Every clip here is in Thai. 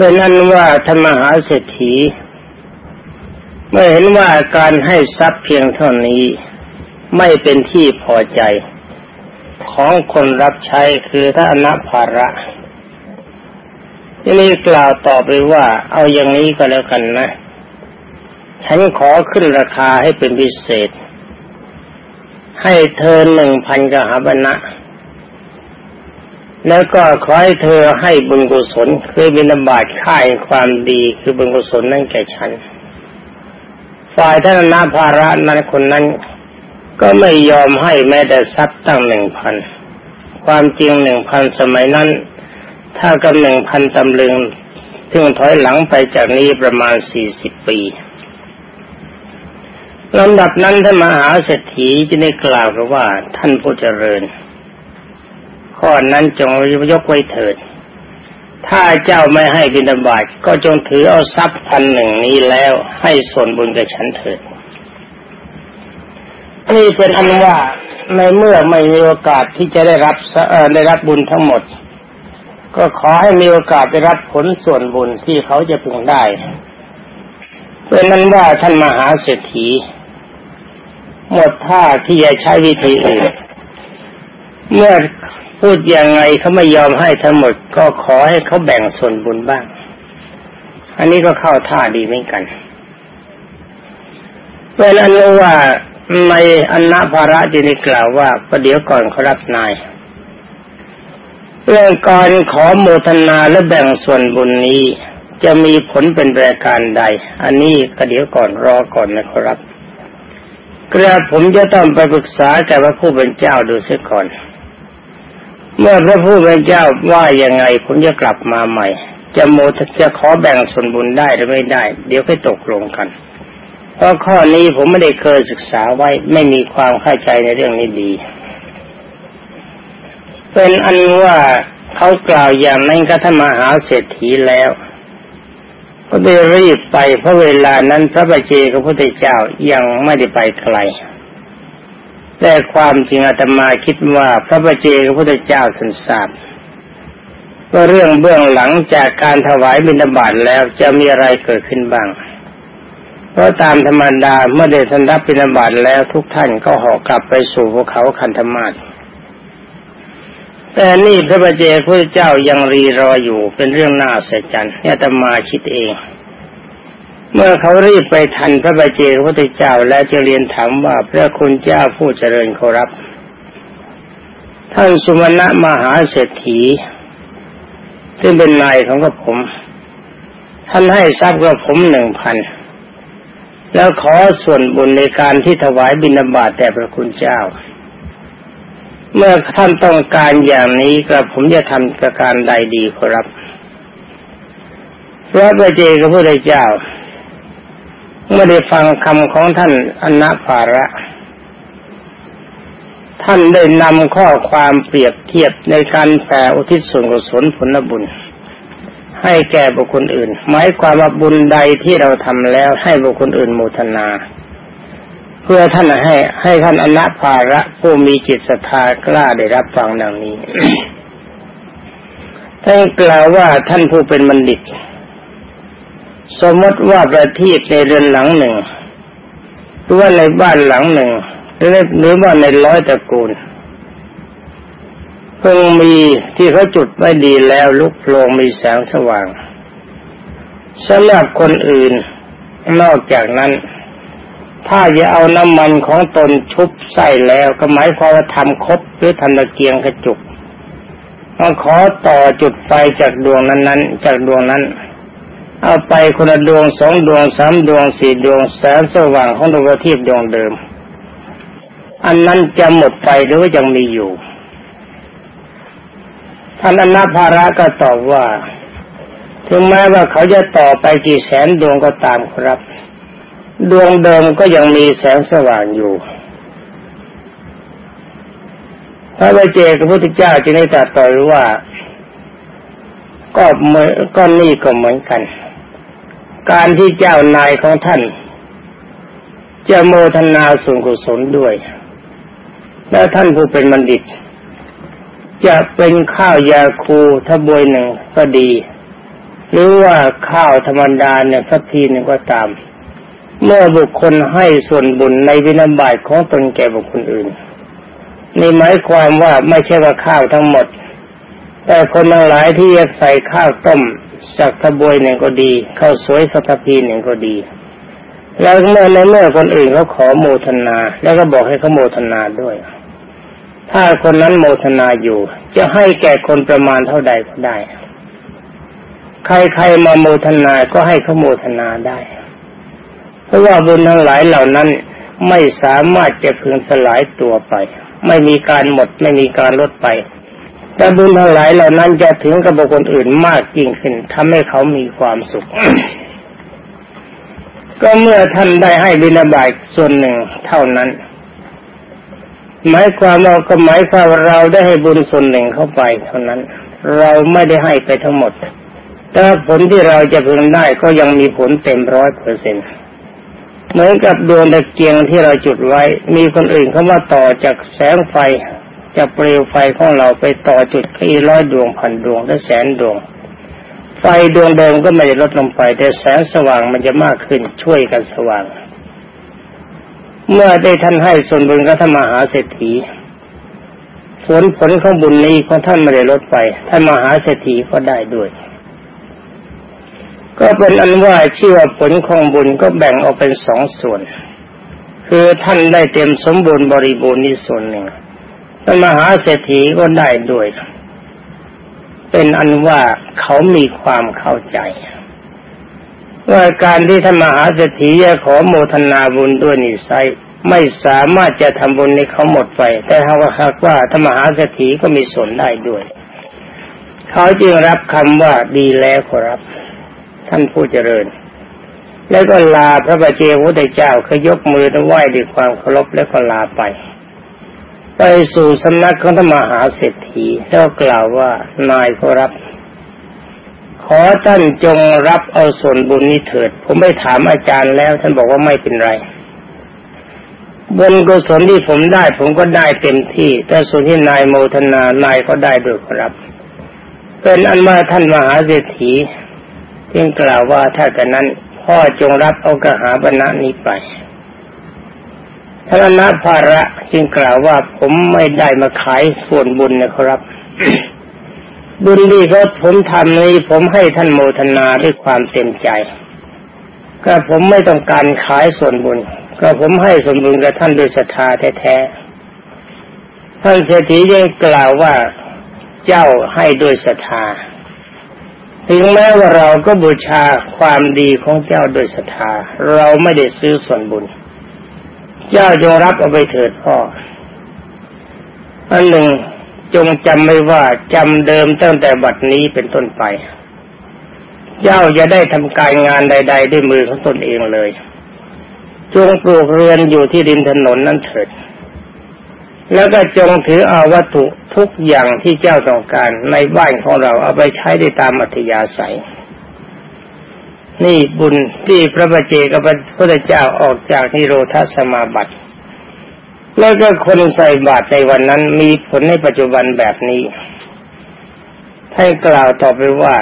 เป็นนั้นว่าธรรมหาเศรษฐี เมื่อเห็นว่าการให้ทรัพย์เพียงเท่านี้ไม่เป็นที่พอใจ ของคนรับใช้คือถ้าอนัภาระที่นี่กล่าวต่อไปว่า เอาอย่างนี้ก็แล้วกันนะ ฉันขอขึ้นราคาให้เป็นพิเศษ ให้เธอหนึ่งพันกหาบนะ แล้วก็ขอให้เธอให้บุญกุศลคือบิณฑบาตค่ายความดีคือบุญกุศลนั่นแก่ฉัน ฝ่ายท่านนาภาระนั้นคนนั้น ก็ไม่ยอมให้แม้แต่ทรัพย์ตั้งหนึ่งพันความจริงหนึ่งพันสมัยนั้น ถ้ากับหนึ่งพันตำลึงถึงถอยหลังไปจากนี้ประมาณสี่สิบปีลำดับนั้นท่านมหาเศรษฐีจะได้กล่าวว่าท่านผู้เจริญ ข้อนั้นจงยกไว้เถิด ถ้าเจ้าไม่ให้บิณฑบาตก็จงถือเอาทรัพย์พันหนึ่งนี้แล้วให้ส่วนบุญกับฉันเถิด นี่เป็นอันว่าในเมื่อไม่มีโอกาสที่จะได้รับได้รับบุญทั้งหมด ก็ขอให้มีโอกาสได้รับผลส่วนบุญที่เขาจะพึงได้เป็นนั้นว่าท่านมหาเศรษฐี หมดท่าที่จะใช้วิธีอื่นเมื่อ พูดยังไงเขาไม่ยอมให้ทั้งหมด ก็ขอให้เขาแบ่งส่วนบุญบ้าง อันนี้ก็เข้าท่าดีเหมือนกันเป็นอันรู้ว่าในอันนาภาระจะได้กล่าวว่าประเดี๋ยวก่อนเขารับนายเรื่องการขอโมทนาและแบ่งส่วนบุญนี้ จะมีผลเป็นรายการใด อันนี้ก็เดี๋ยวก่อนรอก่อนนะครับกระผมจะต้องไปปรึกษาแก่พระผู้เป็นเจ้าดูเสียก่อน เมื่อพระผู้เป็นเจ้าว่ายังไงผมจะกลับมาใหม่ จะโมทจะขอแบ่งส่วนบุญได้หรือไม่ได้ เดี๋ยวค่อยตกลงกันเพราะข้อนี้ผมไม่ได้เคยศึกษาไว้ไม่มีความเข้าใจในเรื่องนี้ดี เป็นอันว่าเขากล่าวอย่างนั้นก็ถ้ามหาเศรษฐีแล้ว ก็ได้รีบไปเพราะเวลานั้นพระบาเจกับพระพุทธเจ้ายังไม่ได้ไปไกล แต่ความจริงอาตมาคิดว่าพระบเจกพระพุทธเจ้าท่านทราบว่าเรื่องเบื้องหลังจากการถวายบิณฑบาตแล้วจะมีอะไรเกิดขึ้นบ้าง เพราะตามธรรมดาเมื่อได้ทันรับบิณฑบาตแล้วทุกท่านก็ห่อกลับไปสู่ภูเขาคันธมาศแต่นี่พระบเจกพระเจ้ายังรีรออยู่เป็นเรื่องน่าเสียใจอาตมาคิดเอง เมื่อเขารีบไปทันพระบาเจพระพุทธเจ้าแล้วจะเรียนถามว่าพระคุณเจ้าผู้เจริญขอรับ ท่านสุมาณะมหาเศรษฐี ซึ่งเป็นนายของกระผม ท่านให้ทรัพย์กับผมหนึ่งพันแล้วขอส่วนบุญในการที่ถวายบิณฑบาตแต่พระคุณเจ้า เมื่อท่านต้องการอย่างนี้กระผมจะทำประการใดดีขอรับพระบาเจกพระพุทธเจ้า เมื่อได้ฟังคำของท่านอนาภาระ ท่านได้นำข้อความเปรียบเทียบในการแผ่อุทิศส่วนกุศลผลบุญ ให้แก่บุคคลอื่น หมายความว่าบุญใดที่เราทำแล้วให้บุคคลอื่นโมทนา เพื่อท่านให้ให้ท่านอนาภาระผู้มีจิตศรัทธากล้าได้รับฟังดังนี้ท่านกล่าวว่าท่านผู้เป็นบัณฑิต สมมติว่าประทีปในเรือนหลังหนึ่งหรือว่าในบ้านหลังหนึ่งหรือหรือว่าในร้อยตระกูลเพิ่งมีที่เขาจุดไว้ดีแล้วลุกโผล่มีแสงสว่างสำหรับคนอื่น นอกจากนั้น ถ้าจะเอาน้ำมันของตนชุบใส่แล้วก็หมายความว่าทำครบหรือทำตะเกียงกระจุกต้องขอต่อจุดไฟจากดวงนั้นๆ จากดวงนั้น เอาไปคนละดวงสองดวงสามดวงสี่ดวงแสงสว่างของดวงอาทิตย์ดวงเดิม อันนั้นจะหมดไปหรือยังมีอยู่ท่านอนาภาระก็ตอบว่า ถึงแม้ว่าเขาจะต่อไปกี่แสนดวงก็ตามครับ ดวงเดิมก็ยังมีแสงสว่างอยู่พระบาเจกับพระพุทธเจ้าจึงได้ตรัสต่อว่าก็เมื่อก็นี่ก็เหมือนกัน การที่เจ้านายของท่าน จะโมทนาส่วนกุศลด้วย และท่านผู้เป็นบัณฑิต จะเป็นข้าวยาคูทบวยหนึ่งก็ดี หรือว่าข้าวธรรมดาเนี่ยสักทีหนึ่งก็ตาม เมื่อบุคคลให้ส่วนบุญในวินาบายของตนแก่บุคคลอื่นนี่หมายความว่าไม่ใช่ว่าข้าวทั้งหมด แต่คนทั้งหลายที่จะใส่ข้าวต้ม สักทบวยหนึ่งก็ดีข้าวสวยสักพีหนึ่งก็ดี แล้วเมื่อในเมื่อคนอื่นเขาขอโมทนา แล้วก็บอกให้เขาโมทนาด้วย ถ้าคนนั้นโมทนาอยู่ จะให้แก่คนประมาณเท่าใดก็ได้ ใครๆมาโมทนาก็ให้เขาโมทนาได้ เพราะว่าบุญทั้งหลายเหล่านั้นไม่สามารถจะพึงสลายตัวไป ไม่มีการหมด ไม่มีการลดไป แต่บุญทั้งหลายเหล่านั้นจะถึงกับบุคคลอื่นมากยิ่งขึ้นทำให้เขามีความสุข ก็เมื่อท่านได้ให้บิณฑบาตส่วนหนึ่งเท่านั้น หมายความว่าก็หมายความเราได้ให้บุญส่วนหนึ่งเข้าไปเท่านั้น เราไม่ได้ให้ไปทั้งหมด แต่ผลที่เราจะพึงได้ก็ยังมีผลเต็มร้อยเปอร์เซ็นเหมือนกับดวงตะเกียงที่เราจุดไว้ มีคนอื่นเข้ามาต่อจากแสงไฟ จะเปลวไฟของเราไปต่อจุดที่ร้อยดวงพันดวงและแสนดวง ไฟดวงเดิมก็ไม่ได้ลดลงไป แต่แสงสว่างมันจะมากขึ้นช่วยกันสว่าง เมื่อได้ท่านให้ส่วนบุญกับท่านมหาเศรษฐีผลผลของบุญนี้ของท่านไม่ได้ลดไป ท่านมหาเศรษฐีก็ได้ด้วย ก็เป็นอันว่าชื่อว่าผลของบุญก็แบ่งออกเป็นสองส่วน คือท่านได้เต็มสมบูรณ์บริบูรณ์นี่ส่วนหนึ่ง ท่านมหาเศรษฐีก็ได้ด้วย เป็นอันว่าเขามีความเข้าใจว่าการที่ท่านมหาเศรษฐีจะขอโมทนาบุญด้วยนิสัยไม่สามารถจะทำบุญในเขาหมดไป แต่หากว่าหากว่าธรรมหาเศรษฐีก็มีส่วนได้ด้วย เขาจึงรับคำว่าดีแล้วขอรับ ท่านผู้เจริญ แล้วก็ลาพระบาเจ้าพระเจ้าเขายกมือไหว้ด้วยความเคารพแล้วก็ลาไป ไปสู่สำนักของธรรมหาเศรษฐีแล้วกล่าวว่านายขอรับ ขอท่านจงรับเอาส่วนบุญนี้เถิด ผมไม่ถามอาจารย์แล้ว ท่านบอกว่าไม่เป็นไรบุญกุศลที่ผมได้ ผมก็ได้เต็มที่ แต่ส่วนที่นายโมทนานายก็ได้ด้วยครับ เป็นอันว่าท่านมหาเศรษฐีจึงกล่าวว่าถ้ากันนั้นพ่อจงรับเอากระหาบรรณะนี้ไป ท่านนาภาระจึงกล่าวว่าผมไม่ได้มาขายส่วนบุญนะครับ บุญที่เขาผมทำนี้ผมให้ท่านโมทนาด้วยความเต็มใจ ก็ผมไม่ต้องการขายส่วนบุญ ก็ผมให้ส่วนบุญกับท่านด้วยศรัทธาแท้ๆท่านเศรษฐียังกล่าวว่าเจ้าให้ด้วยศรัทธาถึงแม้ว่าเราก็บูชาความดีของเจ้าด้วยศรัทธาเราไม่ได้ซื้อส่วนบุญ เจ้าจงรับเอาไปเถิดพ่ออันหนึ่งจงจำไม่ว่าจำเดิมตั้งแต่บัดนี้เป็นต้นไป เจ้าจะได้ทำการงานใด ๆ ด้วยมือของตนเองเลย จงปลูกเรือนอยู่ที่ริมถนนนั้นเถิด แล้วก็จงถือเอาวัตถุทุกอย่างที่เจ้าต้องการในบ้านของเราเอาไปใช้ได้ตามอัธยาศัย นี่บุญที่พระบาเจกับพระพุทธเจ้าออกจากนิโรธาสมาบัติ แล้วก็คนใส่บาตรในวันนั้นมีผลในปัจจุบันแบบนี้ท่ากล่าวต่อไปว่า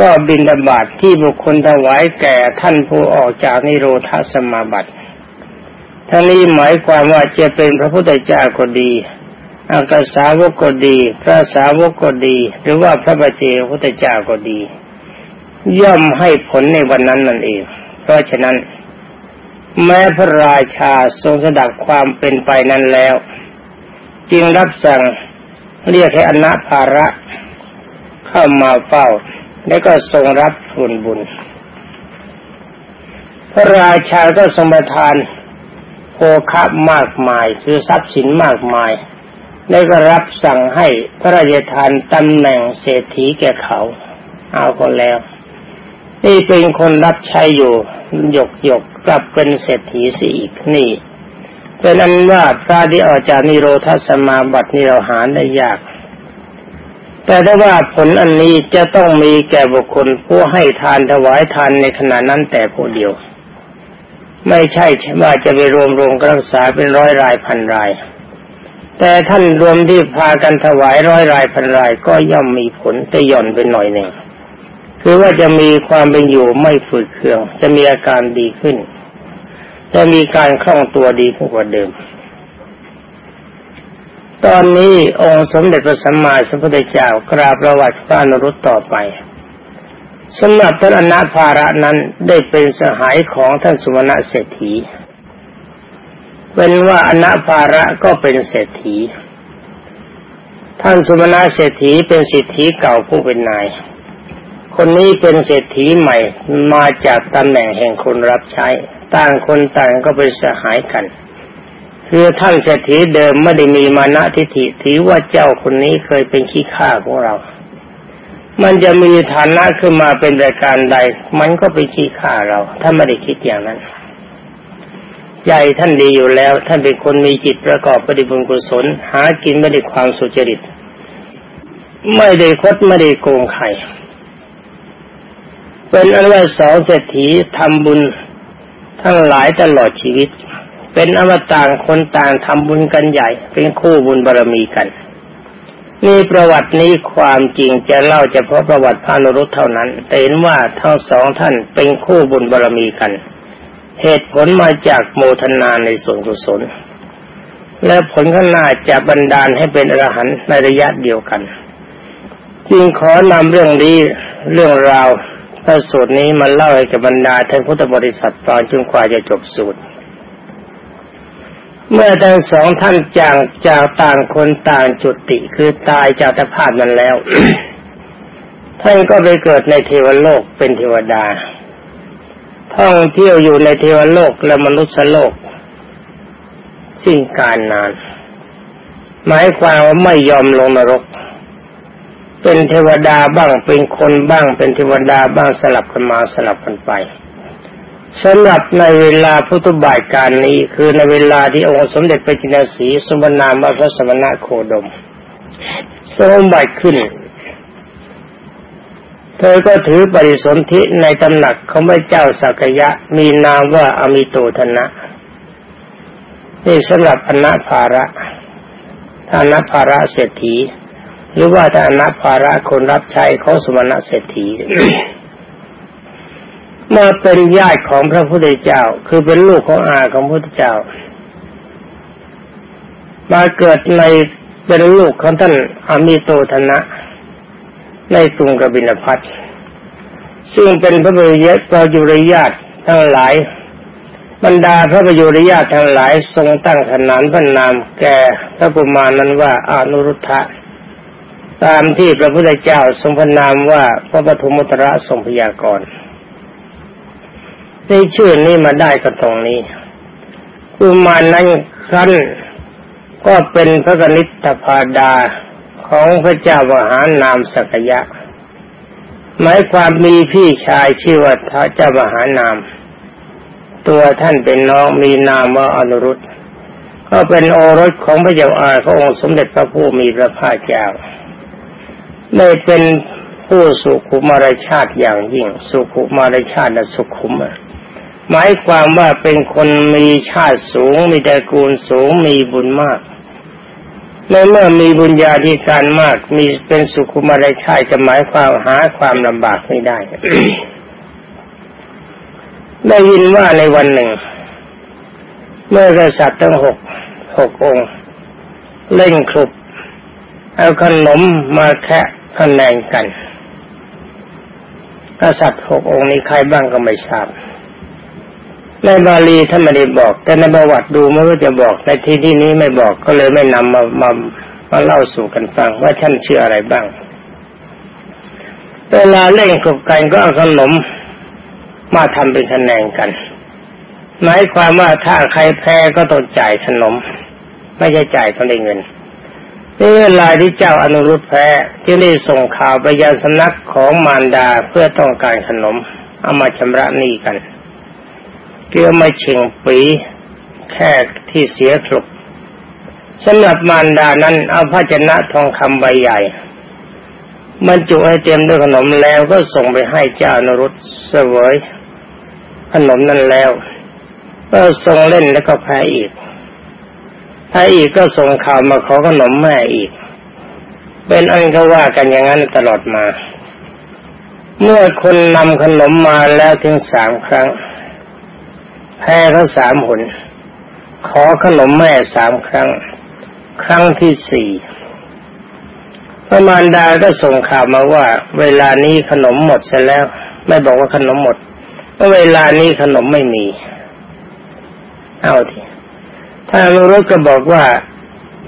ก็บินบาตที่บุคคลถวายแก่ท่านผู้ออกจากนิโรธาสมาบัติทั้งนี้หมายความว่าจะเป็นพระพุทธเจ้าก็ดีอากาสาวกก็ดี พระสาวกก็ดี หรือว่าพระบาเจพระพุทธเจ้าก็ดี ย่อมให้ผลในวันนั้นนั่นเอง เพราะฉะนั้น แม้พระราชาทรงสดับความเป็นไปนั้นแล้ว จึงรับสั่งเรียกให้อนาภาระเข้ามาเฝ้า แล้วก็ทรงรับส่วนบุญ พระราชาก็ทรงประทานโภคะมากมาย คือทรัพย์สินมากมาย แล้ก็รับสั่งให้พระราชทานตำแหน่งเศรษฐีแก่เขา เอาคนแล้ว นี่เป็นคนรับใช้อยู่หยกหยกกลับเป็นเศรษฐีสิอีกนี่ เป็นนั้นว่าพระที่ออกจากนิโรธสมาบัตินี่เราหาได้ยาก แต่ถ้าว่าผลอันนี้จะต้องมีแก่บุคคลผู้ให้ทานถวายทานในขณะนั้นแต่ผู้เดียว ไม่ใช่ว่าจะไปรวมรวมรักษาเป็นร้อยรายพันราย แต่ท่านรวมที่พากันถวายร้อยรายพันรายก็ย่อมมีผลแต่ย่อนเป็นหน่อยหนึ่ง คือว่าจะมีความเป็นอยู่ไม่ฝืดเคือง จะมีอาการดีขึ้น จะมีการคล่องตัวดีกว่าเดิม ตอนนี้องค์สมเด็จพระสัมมาสัมพุทธเจ้ากราบประวัติพระนรุตต่อไปสำหรับพระอนาภาระนั้นได้เป็นสหายของท่านสุวรรณเศรษฐีเป็นว่าอนาภาระก็เป็นเศรษฐี ท่านสุวรรณเศรษฐีเป็นสิทธิเก่าผู้เป็นนาย คนนี้เป็นเศรษฐีใหม่มาจากตำแหน่งแห่งคนรับใช้ ต่างคนต่างก็เป็นสหายกัน คือท่านเศรษฐีเดิมไม่ได้มีมานะทิฏฐิถือว่าเจ้าคนนี้เคยเป็นขี้ข้าของเรา มันจะมีฐานะขึ้นมาเป็นรายการใด มันก็ไปขี้ข่าเรา ถ้าไม่ได้คิดอย่างนั้นใจท่านดีอยู่แล้ว ท่านเป็นคนมีจิตประกอบปฏิบุญกุศล หากินไม่ได้ความสุจริต ไม่ได้คดไม่ได้โกงใคร เป็นอนุวาสองเศรษฐีทำบุญทั้งหลายตลอดชีวิต เป็นอวตารคนต่างทำบุญกันใหญ่ เป็นคู่บุญบารรมีกันนี่ประวัตินี้ความจริงจะเล่าเฉพาะประวัติพระนรุตเท่านั้น แต่เห็นว่าทั้งสองท่านเป็นคู่บุญบารรมีกัน เหตุผลมาจากโมทนาในส่วนกุศล และผลข้างหน้าจะบันดาลให้เป็นอรหันต์ในระยะเดียวกัน จึงขอนำเรื่องนี้เรื่องราว พระสูตรนี้มาเล่าให้กับบรรดาท่านพุทธบริษัทตอนจนกว่าจะจบสูตร เมื่อทั้งสองท่านจางจากต่างคนต่างจุติคือตายจากสภาพนั้นแล้ว ท่านก็ไปเกิดในเทวโลกเป็นเทวดา ท่องเที่ยวอยู่ในเทวโลกและมนุษย์โลก สิ้นการนาน หมายความว่าไม่ยอมลงนรก เป็นเทวดาบ้างเป็นคนบ้าง เป็นเทวดาบ้างสลับกันมาสลับกันไปสำหรับในเวลาพุทธบ่าทการนี้คือในเวลาที่องค์สมเด็จพระจินสีสมนามพระสมณะโคดมสมบัติขึ้น เธอก็ถือปริสนธิในตำหนักของพระเจ้าสักยะ มีนามว่าอมิโตธนะ นี่สำหรับอนาภาระถ้าอนาภาระเศรษฐี หรือว่าถ้าอนาภาระคนรับใช้เของสมณะเศรษฐีมาเป็นญาติของพระพุทธเจ้า คือเป็นลูกของอาของพระพุทธเจ้า มาเกิดในเป็นลูกของท่านอามิโตธนะ ในกรุงกบินพัทซึ่งเป็นพระบุญประยุรญาติทั้งหลาย บรรดาพระประยุรญาติทั้งหลายทรงตั้งขนานพระนามแก่พระกุมารนั้นว่าอนุรุทธะ ตามที่พระพุทธเจ้าทรงพนามว่าพระปฐมุตระทรงพยากรณ์ได้ชื่อนี้มาได้ก็ตรงนี้กุมารนั้นครั้นก็เป็นพระกนิษฐพาดาของพระเจ้ามหานามสกยะ หมายความมีพี่ชายชื่อว่าพระเจ้ามหานาม ตัวท่านเป็นน้องมีนามว่าอนุรุตก็เป็นโอรสของพระเจ้าอาพระองค์สมเด็จพระผู้มีพระภาคเจ้า ได้เป็นผู้สุขุมารชาติอย่างยิ่ง สุขุมารชาติและสุขุมหมายความว่าเป็นคนมีชาติสูง มีตระกูลสูงมีบุญมากในเมื่อมีบุญญาธิการมาก มีเป็นสุขุมารชาติจะหมายความหาความลำบากไม่ได้ ได้ยินว่าในวันหนึ่ง เมื่อกษัตริย์ทั้งหกหกองค์ เล่นคลุบเอาขนมมาแคะ คะแนนกัน กษัตริย์หกองค์นี้ใครบ้างก็ไม่ทราบในบาลีท่านไม่ได้บอก แต่ในประวัติดูไม่รู้จะบอกในที่ที่นี้ไม่บอกก็เลยไม่นำมามามาเล่าสู่กันฟังว่าท่านชื่ออะไรบ้าง เวลาเล่นกบกันก็เอาขนมมาทำเป็นคะแนนกัน หมายความว่าถ้าใครแพ้ก็ต้องจ่ายขนม ไม่ใช่จ่ายต้องได้เงิน นี่เวลาที่เจ้าอนุรุตแพ้ที่ได้ส่งข่าวไปยังสำนักของมารดาเพื่อต้องการขนม เอามาชำระหนี้กันเกี่ยวมาเชิงปีแค่ที่เสียคลุกสำหรับมารดานั้นเอาภาชนะทองคำใบใหญ่บรรจุให้เต็มด้วยขนมแล้วก็ส่งไปให้เจ้านรุษเสวยขนมนั้นแล้วก็ส่งเล่นแล้วก็แพ้อีก แพ้อีกก็ส่งข่าวมาขอขนมแม่อีก เป็นอันก็ว่ากันอย่างนั้นตลอดมา เมื่อคนนำขนมมาแล้วถึงสามครั้ง แพ้เขาสามหน ขอขนมแม่สามครั้ง ครั้งที่สี่พระมารดาก็ส่งข่าวมาว่า เวลานี้ขนมหมดเสร็จแล้ว ไม่บอกว่าขนมหมดเพราะเวลานี้ขนมไม่มี เอาที ท่านรุษก็บอกว่า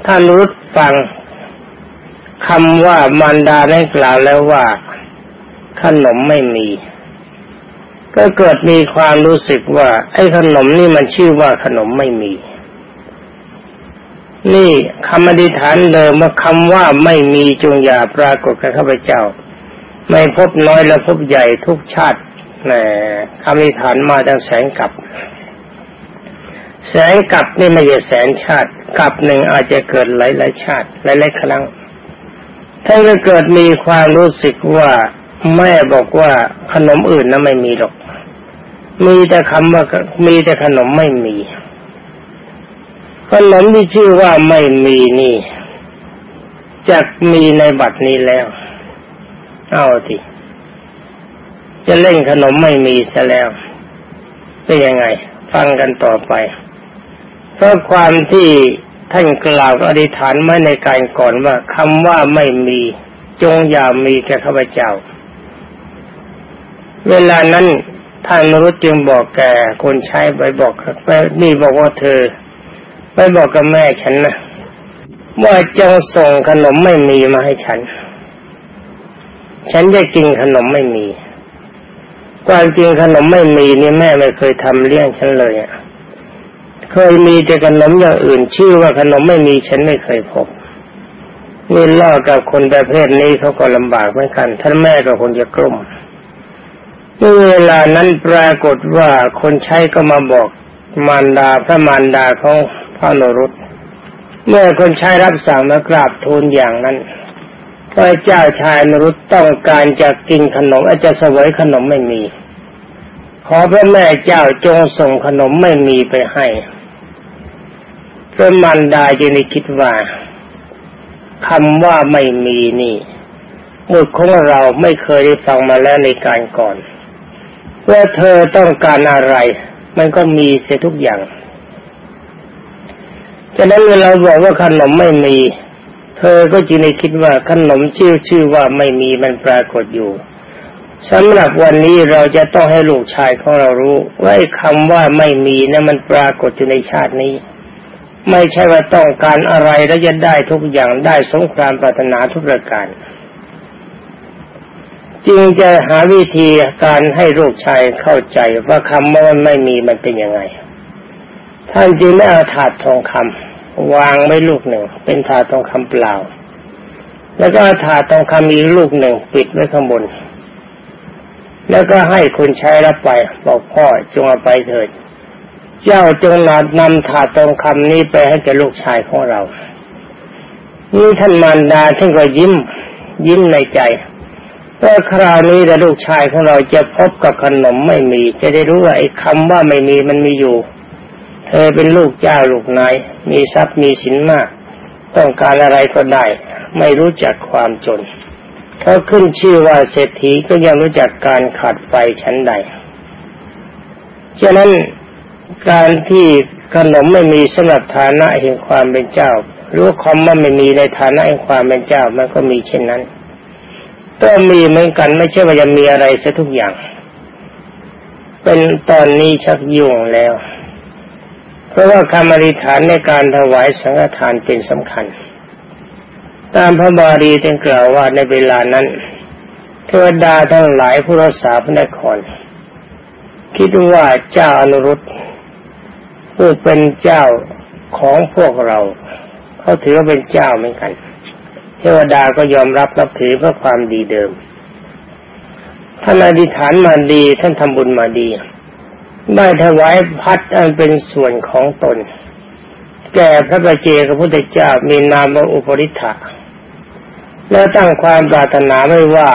ท่านรุษฟังคำว่ามารดาได้กล่าวแล้วว่าขนมไม่มี ก็เกิดมีความรู้สึกว่า ไอ้ขนมนี่มันชื่อว่าขนมไม่มี นี่คำอธิษฐานเดิมว่าคำว่าไม่มีจงอย่าปรากฏกับข้าพเจ้า ไม่พบน้อยและพบใหญ่ทุกชาติแหมคำอธิษฐานมาจากแสงกับ แสงกับนี่ไม่ใช่แสนชาติกับหนึ่งอาจจะเกิดหลายหลายชาติหลายหลายครั้งท่านก็เกิดมีความรู้สึกว่าแม่บอกว่าขนมอื่นนั้นไม่มีหรอก มีแต่คำว่ามีแต่ขนมไม่มีขนมที่ชื่อว่าไม่มีนี่จะมีในบัดนี้แล้ว เอาทีจะเล่นขนมไม่มีซะแล้วเป็นยังไง ฟังกันต่อไป เพราะความที่ท่านกล่าวอธิษฐานไว้ในการก่อนว่าคำว่าไม่มีจงอย่ามีแก่ข้าพเจ้า เวลานั้นท่านรุษจึงบอกแกคนใช้ไปบอกไปนี่บอกว่าเธอ ไปบอกกับแม่ฉันนะว่าจงส่งขนมไม่มีมาให้ฉัน ฉันจะกินขนมไม่มีความจริงขนมไม่มีนี่แม่ไม่เคยทำเลี้ยงฉันเลยอะ เคยมีแต่ขนมอย่างอื่น ชื่อว่าขนมไม่มีฉันไม่เคยพบนี่ล่อกับคนประเภทนี้เขาก็ลำบากเหมือนกัน ท่านแม่ก็คนจะกลุ้มเวลานั้นปรากฏว่าคนใช้ก็มาบอกมารดาพระมารดาของพระนรุตเมื่อคนใช้รับสั่งมากราบทูลอย่างนั้นพระเจ้าชายนรุตต้องการจะกินขนมอาจจะเสวยขนมไม่มี ขอพระแม่เจ้าจงส่งขนมไม่มีไปให้ พระมารดาจึงได้คิดว่าคำว่าไม่มีนี่บุตรของเราไม่เคยได้ฟังมาแล้วในการก่อนว่าเธอต้องการอะไร มันก็มีเสียทุกอย่างฉะนั้นเวลาบอกว่าขนมไม่มี เธอก็จึงได้คิดว่าขนมชื่อชื่อว่าไม่มีมันปรากฏอยู่สำหรับวันนี้เราจะต้องให้ลูกชายของเรารู้ว่าคำว่าไม่มีนะั้นมันปรากฏอยู่ในชาตินี้ ไม่ใช่ว่าต้องการอะไรแล้วจะได้ทุกอย่างได้สงครามปรารถนาทุกประการจึงจะหาวิธีการให้ลูกชายเข้าใจว่าคำว่าไม่มีมันเป็นยังไง ท่านจึงได้เอาถาดทองคำวางไว้ลูกหนึ่ง เป็นถาดทองคำเปล่า แล้วก็ถาดทองคำมีกลูกหนึ่งปิดไว้ข้างบน แล้วก็ให้คนใช้รับไป บอกพ่อจงเอาไปเถิด เจ้าจงนำนำถาดทองคำนี้ไปให้แก่ลูกชายของเรา นี่ท่านมารดาท่านก็ยิ้ม ยิ้มในใจว่าคราวนี้แต่ลูกชายของเราจะพบกับขนมไม่มี จะได้รู้ว่าไอ้คำว่าไม่มีมันมีอยู่ เธอเป็นลูกเจ้าลูกนายมีทรัพย์มีสินมาก ต้องการอะไรก็ได้ ไม่รู้จักความจนเขาขึ้นชื่อว่าเศรษฐีก็ยังรู้จักการขาดไฟชั้นใดฉะนั้น การที่ขนมไม่มีสำหรับฐานะแห่งความเป็นเจ้ารู้คำว่าไม่มีในฐานะแห่งความเป็นเจ้ามันก็มีเช่นนั้นก็มีเหมือนกันไม่ใช่ว่าจะมีอะไรซะทุกอย่าง เป็นตอนนี้ชักยุ่งแล้ว เพราะว่าคำอธิษฐานในการถวายสังฆทานเป็นสำคัญ ตามพระบาลีได้กล่าวว่าในเวลานั้น เทวดาทั้งหลายผู้รักษาพระนครคิดว่าเจ้าอนุรุต ผู้เป็นเจ้าของพวกเราเขาถือว่าเป็นเจ้าเหมือนกัน เทวดาก็ยอมรับนับถือเพื่อความดีเดิมท่านอธิษฐานมาดีท่านทำบุญมาดี ได้ถวายพัดอันเป็นส่วนของตน แก่พระบาเจกับพุทธเจ้ามีนามว่าอุปริธะแล้วตั้งความปรารถนาไม่ว่า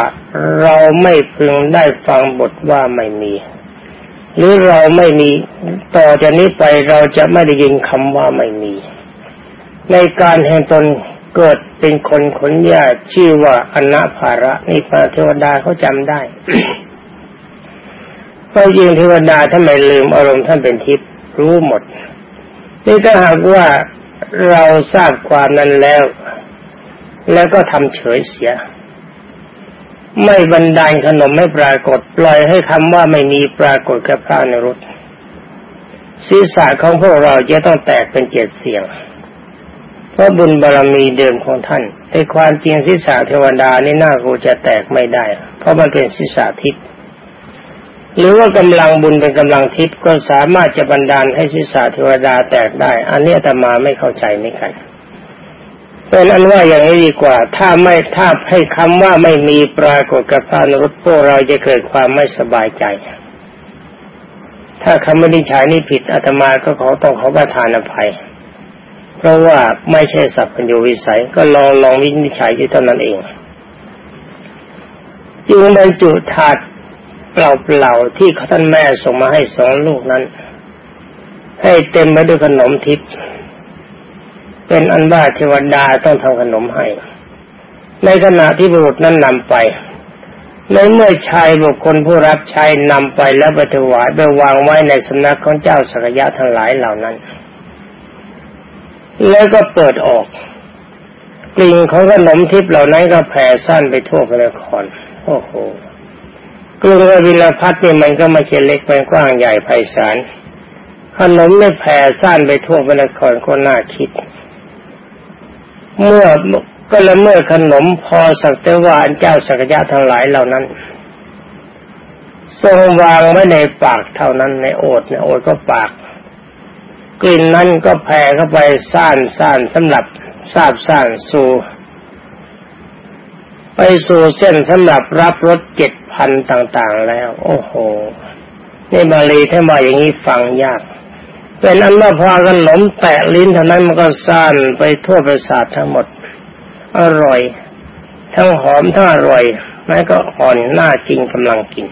เราไม่พึงได้ฟังบทว่าไม่มี หรือเราไม่มีต่อจากนี้ไปเราจะไม่ได้ยินคำว่าไม่มี ในการแห่งตนเกิดเป็นคนขนหญ้าชื่อว่าอนาภาระนี่พระเทวดาเขาจำได้ก็ยิงเทวดาถ้าไม่ลืมอารมณ์ท่านเป็นทิพย์รู้หมด นี่ถ้าหากว่าเราทราบความนั้นแล้ว แล้วก็ทำเฉยเสีย ไม่บันดาลขนมไม่ปรากฏ ปล่อยให้คำว่าไม่มีปรากฏกับพระนรุตศีรษะของพวกเราจะต้องแตกเป็นเจ็ดเสียง เพราะบุญบารรมีเดิมของท่านในความจริงศีรษะเทวดานี่น่ากูจะแตกไม่ได้ เพราะมันเป็นศีรษะทิพย์หรือว่ากำลังบุญเป็นกำลังทิพย์ก็สามารถจะบันดาลให้ศีรษะเทวดาแตกได้ อันนี้แต่มาไม่เข้าใจไม่กัน เป็นอันว่าอย่างนี้ดีกว่า ถ้าไม่ถ้าให้คำว่าไม่มีปรากฏกับพระนรุตพวกเราจะเกิดความไม่สบายใจ ถ้าคำไม่ได้ใช้นี่ผิดอาตมาก็ขอต้องขอประทานอภัย เพราะว่าไม่ใช่สัพพัญญวิสัยก็ลองลองวินิจฉัยที่เท่านั้นเองจึงบรรจุถาดเปล่าๆที่ท่านแม่ส่งมาให้สองลูกนั้น ให้เต็มไปด้วยขนมทิพย์ เป็นอันว่าเทวดาต้องทำขนมให้ ในขณะที่บุรุษนั้นนำไป ในเมื่อชายบุคคลผู้รับใช้นำไปแล้วไปถวายไปวางไว้ในสำนักของเจ้าสักยะทั้งหลายเหล่านั้น แล้วก็เปิดออกกลิ่นของขนมทิพย์เหล่านั้นก็แผ่สั้นไปทั่วพระนครโอ้โหกรุงวิลพัทนี่มันก็ไม่ใช่เล็กเป็นกว้างใหญ่ไพศาลขนมไม่แผ่สั้นไปทั่วพระนครก็น่าคิด เมื่อก็ละเมื่อขนมพอสักแต่ว่าเจ้าสักยะทั้งหลายเหล่านั้น ทรงวางไว้ในปากเท่านั้นในโอดในโอดก็ปาก กลิ่นนั้นก็แผ่เข้าไปซ่านซ่านสำหรับทราบซ่านสู่ไปสู่เส้นสำหรับรับรสเจ็ดพันต่าง ๆ แล้ว โอ้โห นี่บาลีถ้ามาอย่างนี้ฟังยาก เป็นอันว่าพอขนมแตะลิ้นเท่านั้นมันก็ซ่านไปทั่วประสาททั้งหมด อร่อย ทั้งหอมทั้งอร่อยแม้ก็อ่อนน่ากินกำลังกิน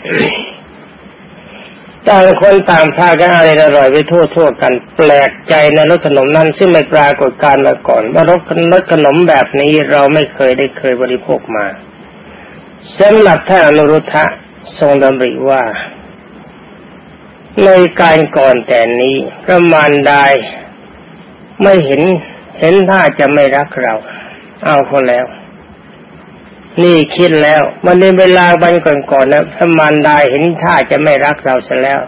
ต่างคนต่างพากันอะไรอร่อยไปทั่วทั่วกัน แปลกใจในรสขนมนั้นซึ่งไม่ปรากฏการมาก่อน ว่ารสรสขนมแบบนี้เราไม่เคยได้เคยบริโภคมาสำหรับท่านอนุรุทธะทรงดำริว่า ในการก่อนแต่นี้ประมาณใดไม่เห็นเห็นท่าจะไม่รักเรา เอาคนแล้ว นี่คิดแล้ว มันในเวลาบันก่อนๆนะพระมารดาเห็นท่าจะไม่รักเราซะแล้ว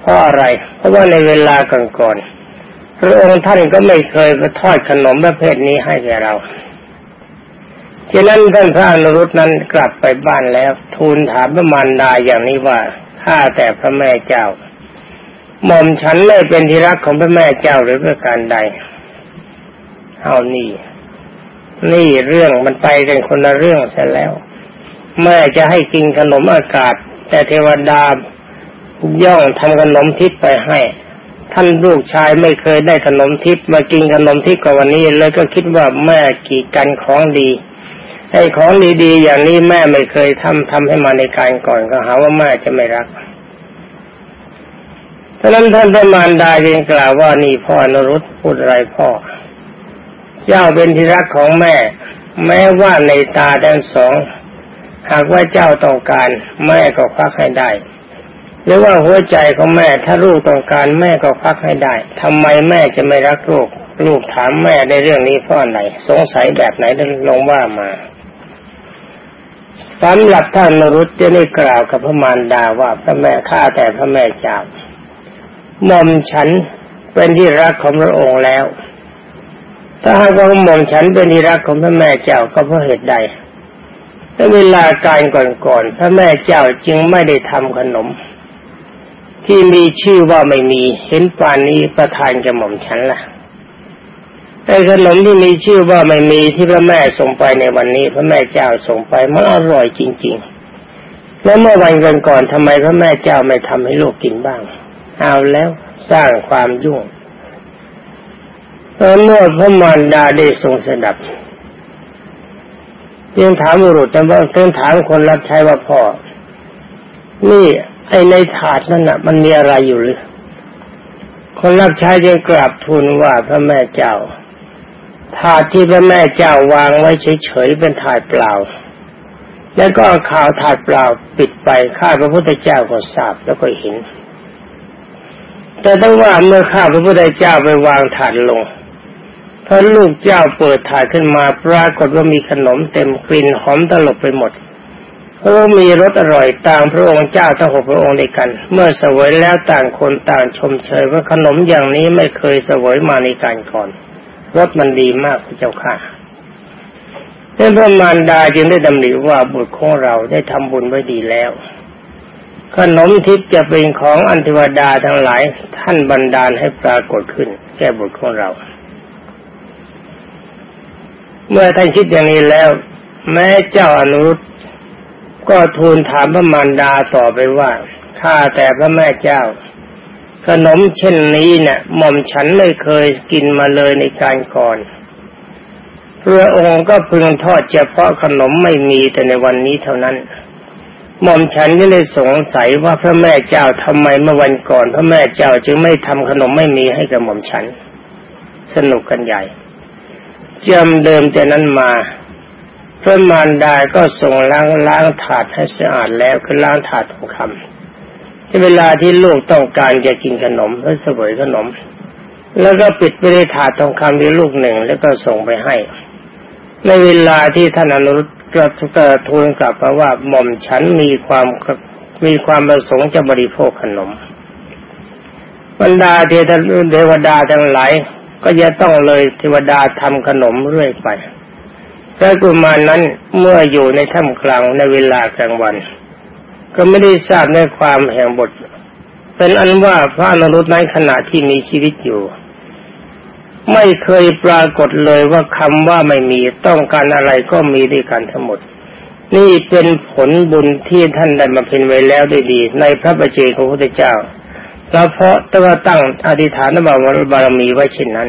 เพราะอะไร เพราะว่าในเวลาก่อนๆพระองค์ท่านก็ไม่เคยมาทอดขนมประเภทนี้ให้แก่เราฉะนั้นท่านพระอนุรุตนั้นกลับไปบ้านแล้ว ทูลถามพระมารดาอย่างนี้ว่า ข้าแต่พระแม่เจ้า หม่อมฉันไม่เป็นที่รักของพระแม่เจ้าหรือเพื่อการใด เอานี่ นี่เรื่องมันไปเป็นคนละเรื่องเสียแล้ว แม่จะให้กินขนมอากาศ แต่เทวดาย่องทำขนมทิพย์ไปให้ ท่านลูกชายไม่เคยได้ขนมทิพย์มากินขนมทิพย์กับวันนี้เลยก็คิดว่าแม่กีดกันของดี ไอ้ของดีๆอย่างนี้แม่ไม่เคยทำทำให้มาในการก่อนก็หาว่าแม่จะไม่รักฉะนั้นท่านพระมารดาจึงกล่าวว่านี่พ่อนรุตพูดอะไรพ่อ เจ้าเป็นที่รักของแม่ แม้ว่าในตาทั้งสอง หากว่าเจ้าต้องการแม่ก็ควักให้ได้หรือว่าหัวใจของแม่ถ้าลูกต้องการแม่ก็ควักให้ได้ทำไมแม่จะไม่รักลูก ลูกถามแม่ในเรื่องนี้เพราะอะไรสงสัยแบบไหนลงว่ามา สำหรับท่านมรุษจะได้กล่าวกับพระมารดาว่าพระแม่ข้าแต่พระแม่เจ้าหม่อมฉันเป็นที่รักของพระองค์แล้ว ถ้าหากว่าหม่อมฉันเป็นที่รักของพระแม่เจ้าก็เพราะเหตุใดในเวลาการก่อนๆพระแม่เจ้าจึงไม่ได้ทำขนม ที่มีชื่อว่าไม่มีเห็นป่านนี้ประทานจะหม่อมฉันละ่ะ แต่ขนมที่มีชื่อว่าไม่มีที่พระแม่ส่งไปในวันนี้ พระแม่เจ้าส่งไปมันอร่อยจริง ๆ แล้วเมื่อวันก่อนก่อนทำไมพระแม่เจ้าไม่ทำให้ลูกกินบ้าง เอาแล้วสร้างความยุ่งเมื่อพระมารดาได้ทรงสดับยังถามบุรุษแต่ว่าต้องถามคนรับใช้ว่าพ่อ นี่ไอในถาดนั่นน่ะ มันมีอะไรอยู่หรือคนรับใช้จึงกราบทูลว่าพระแม่เจ้า ถาดที่พระแม่เจ้าวางไว้เฉยๆเป็นถาดเปล่า แล้วก็ข่าวถาดเปล่าปิดไปข้าพระพุทธเจ้าก็ทราบแล้วก็เห็น แต่ต้องว่าเมื่อข้าพระพุทธเจ้าไปวางถาดลงพระลูกเจ้าเปิดถาดขึ้นมาปรากฏว่ามีขนมเต็มกลิ่นหอมตลบไปหมดเพราะมีรสอร่อยต่างพระองค์เจ้าทั้งหกพระองค์ด้วยกัน เมื่อเสวยแล้วต่างคนต่างชมเชยว่าขนมอย่างนี้ไม่เคยเสวยมาในการก่อน รสมันดีมากพระเจ้าค่ะเพื่อนพระมารดาจึงได้ดำริว่าบุตรของเราได้ทำบุญไว้ดีแล้ว ขนมทิพย์จะเป็นของอันเทวดาทั้งหลาย ท่านบันดาลให้ปรากฏขึ้น แก่บุตรของเรา เมื่อท่านคิดอย่างนี้แล้ว แม้เจ้าอนุรุตก็ทูลถามพระมารดาต่อไปว่าข้าแต่พระแม่เจ้า ขนมเช่นนี้เนะ่ยหม่อมฉันไม่เคยกินมาเลยในการก่อนพระองค์ก็พึงทอดเฉพาะขนมไม่มีแต่ในวันนี้เท่านั้น หม่อมฉันก็เลยสงสัยว่าพระแม่เจ้าทำไมเมื่อวันก่อน พระแม่เจ้าจึงไม่ทำขนมไม่มีให้กับหม่อมฉัน สนุกกันใหญ่จำเดิมแต่นั้นมาพระมารดาก็ส่งล้างล้างถาดให้สะอาดแล้วก็ล้างถาดทองคำ เวลาที่ลูกต้องการจะกินขนมก็เสวยขนม แล้วก็ปิดไปในถาดทองคำที่ลูกหนึ่งแล้วก็ส่งไปให้ ในเวลาที่ท่านอนุรุตกระทุกทูลกลับมาว่าหม่อมฉันมีความมีความประสงค์จะบริโภคขนม บรรดาเทวดาทั้งหลายก็จะต้องเลยเทวดาทำขนมเรื่อยไปพระกุมารนั้นเมื่ออยู่ในถ้ำกลางในเวลากลางวัน ก็ไม่ได้ทราบในความแห่งบท เป็นอันว่าพระนรุตนั้นขณะที่มีชีวิตอยู่ ไม่เคยปรากฏเลยว่าคำว่าไม่มีต้องการอะไรก็มีด้วยกันทั้งหมด นี่เป็นผลบุญที่ท่านได้มาเพ็ญไว้แล้วด้วยดี ในพระประเจของพระพุทธเจ้าแล้วเพราะตั้งตั้งอธิษฐานบารมีไว้เช่นนั้น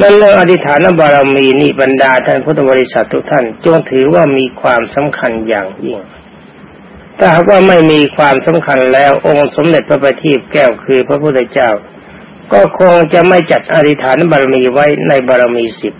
นั่นเรื่องอธิษฐานบารมีนี่บรรดาท่านพุทธบริษัททุกท่านจงถือว่ามีความสำคัญอย่างยิ่ง ถ้าหากว่าไม่มีความสำคัญแล้วองค์สมเด็จพระบัณฑิตแก้วคือพระพุทธเจ้า ก็คงจะไม่จัดอธิษฐานบารมีไว้ในบารมีสิบ